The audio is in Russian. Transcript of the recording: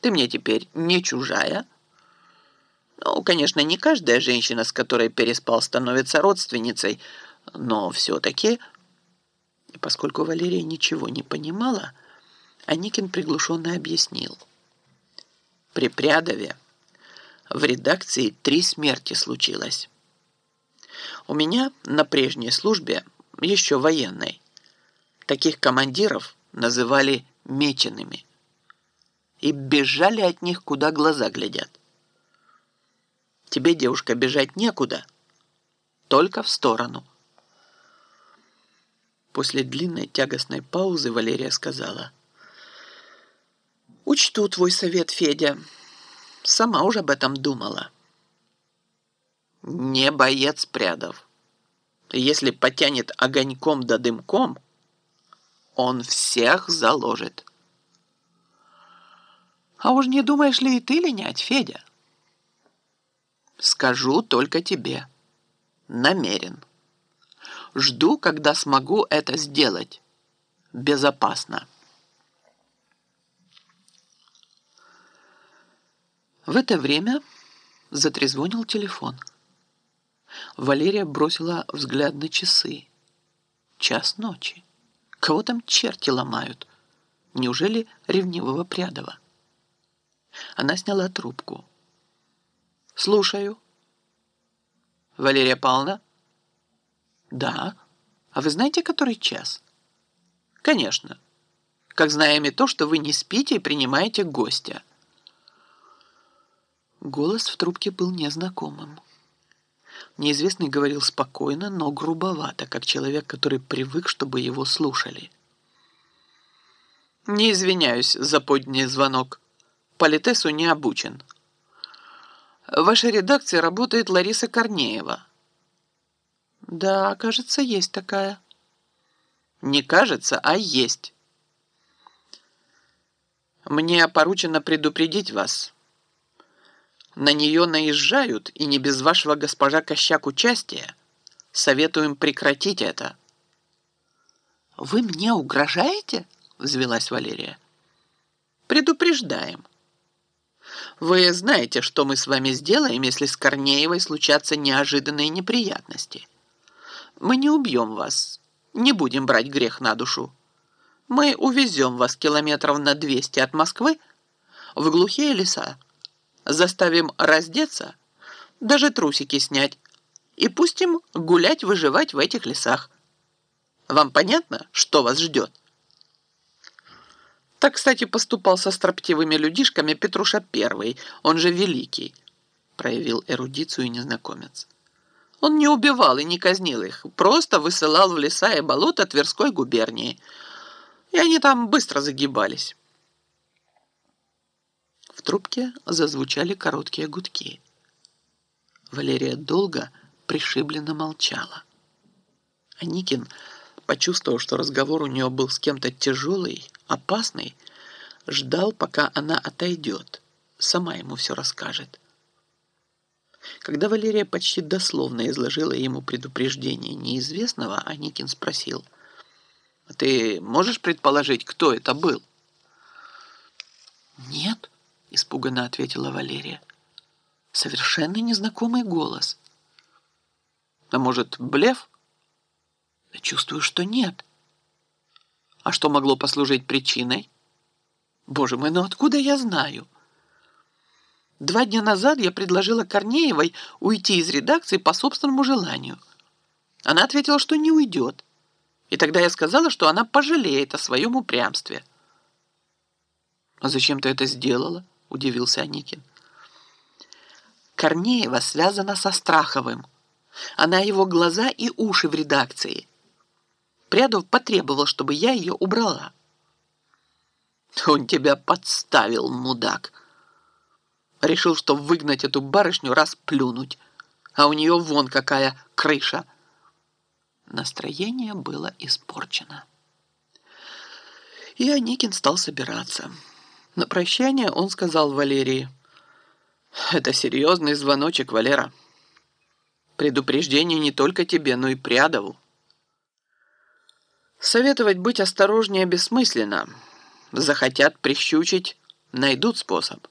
Ты мне теперь не чужая. Ну, конечно, не каждая женщина, с которой переспал, становится родственницей, но все-таки... Поскольку Валерия ничего не понимала, Аникин приглушенно объяснил. При Прядове в редакции три смерти случилось. У меня на прежней службе, еще военной, таких командиров называли мечеными и бежали от них, куда глаза глядят. Тебе, девушка, бежать некуда, только в сторону. После длинной тягостной паузы Валерия сказала. «Учту твой совет, Федя. Сама уже об этом думала». «Не боец Прядов. Если потянет огоньком да дымком, он всех заложит». А уж не думаешь ли и ты линять, Федя? Скажу только тебе. Намерен. Жду, когда смогу это сделать. Безопасно. В это время затрезвонил телефон. Валерия бросила взгляд на часы. Час ночи. Кого там черти ломают? Неужели ревнивого Прядова? Она сняла трубку. «Слушаю». «Валерия Павловна?» «Да. А вы знаете, который час?» «Конечно. Как знаем и то, что вы не спите и принимаете гостя». Голос в трубке был незнакомым. Неизвестный говорил спокойно, но грубовато, как человек, который привык, чтобы его слушали. «Не извиняюсь за подний звонок», политесу не обучен. В вашей редакции работает Лариса Корнеева. Да, кажется, есть такая. Не кажется, а есть. Мне поручено предупредить вас. На нее наезжают, и не без вашего госпожа Кощак участия. Советуем прекратить это. «Вы мне угрожаете?» — взвелась Валерия. «Предупреждаем. Вы знаете, что мы с вами сделаем, если с Корнеевой случатся неожиданные неприятности. Мы не убьем вас, не будем брать грех на душу. Мы увезем вас километров на 200 от Москвы в глухие леса, заставим раздеться, даже трусики снять, и пустим гулять-выживать в этих лесах. Вам понятно, что вас ждет?» Так, кстати, поступал со строптивыми людишками Петруша Первый, он же Великий, проявил эрудицию незнакомец. Он не убивал и не казнил их, просто высылал в леса и болота Тверской губернии, и они там быстро загибались. В трубке зазвучали короткие гудки. Валерия долго пришибленно молчала. Аникин почувствовав, что разговор у нее был с кем-то тяжелый, опасный, ждал, пока она отойдет, сама ему все расскажет. Когда Валерия почти дословно изложила ему предупреждение неизвестного, Аникин спросил, «А «Ты можешь предположить, кто это был?» «Нет», — испуганно ответила Валерия. «Совершенно незнакомый голос». «А может, блеф?» Чувствую, что нет. А что могло послужить причиной? Боже мой, ну откуда я знаю? Два дня назад я предложила Корнеевой уйти из редакции по собственному желанию. Она ответила, что не уйдет. И тогда я сказала, что она пожалеет о своем упрямстве. «А зачем ты это сделала?» – удивился Аникин. Корнеева связана со Страховым. Она его глаза и уши в редакции. Прядов потребовал, чтобы я ее убрала. Он тебя подставил, мудак. Решил, что выгнать эту барышню, раз плюнуть. А у нее вон какая крыша. Настроение было испорчено. И Аникин стал собираться. На прощание он сказал Валерии, «Это серьезный звоночек, Валера. Предупреждение не только тебе, но и Прядову. Советовать быть осторожнее бессмысленно. Захотят прищучить, найдут способ.